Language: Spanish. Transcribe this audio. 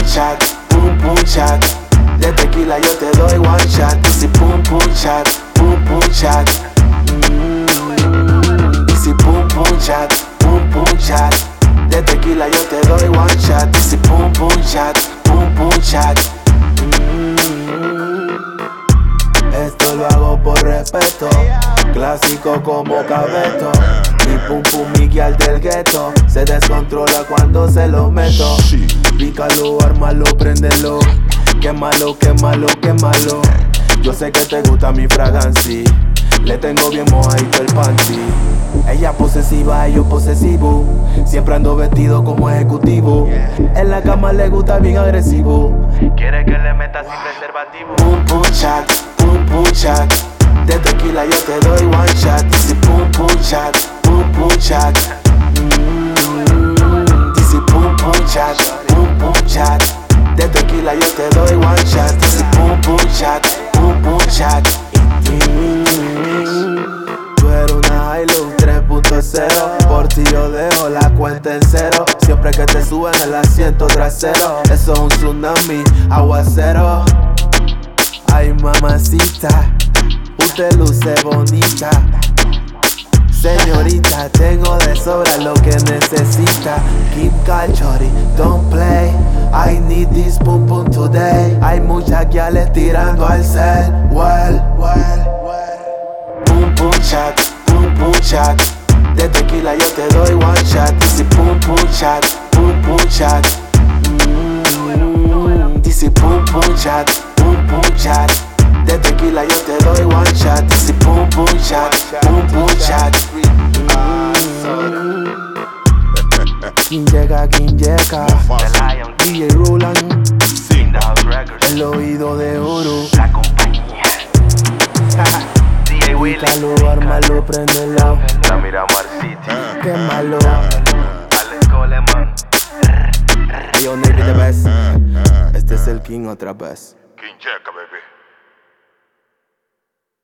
pum chat, pum pum chat. De tequila yo te doy one shot. Dice pum pum chat, pum pum chat. Dice pum pum chat, pum pum chat. De tequila yo te doy one shot. Dice pum pum chat, pum pum chat. Esto lo hago por respeto clásico como cabeto. Mi pum pum Miguel del gueto se descontrola cuando se lo meto. Pícalo, ármalo, préndelo. Quémalo, quémalo, quémalo. Yo sé que te gusta mi fragancia. Le tengo bien mojadito el panty. Ella posesiva, yo posesivo. Siempre ando vestido como ejecutivo. En la cama le gusta bien agresivo. Quiere que le meta sin preservativo. Pum pum pum pum chat. De tequila yo te doy shot. Dice pum pum chat, pum pum. Mm, Dice pum pum chat, pum pum chat. De tequila yo te doy one shot. Dice pum pum chat, pum pum. Mm, Tú eres una Hilux 3.0 Por ti yo dejo la cuenta en cero Siempre que te suben el asiento trasero Eso es un tsunami, aguacero Ay mamacita, usted luce bonita. Señorita, tengo de sobra lo que necesita. Keep calm, shorty, don't play. I need this pum pum today. Hay muchas guiales tirando al set Well, well, well. Pum pum chat, pum pum chat. De tequila yo te doy one shot. Dice pum pum chat, pum pum chat. Mm, Dice pum pum chat, pum pum chat De tequila yo te doy one shot Dice pum pum chat, pum pum chat Quien llega, quien llega The Lion DJ Roland, el oído de oro La compañía. DJ Willy. Pícalo, ármalo, préndelo La Miramar City. Quémalo Alex Coleman. Yo, Navy the best Este es el king otra vez King Checa, baby.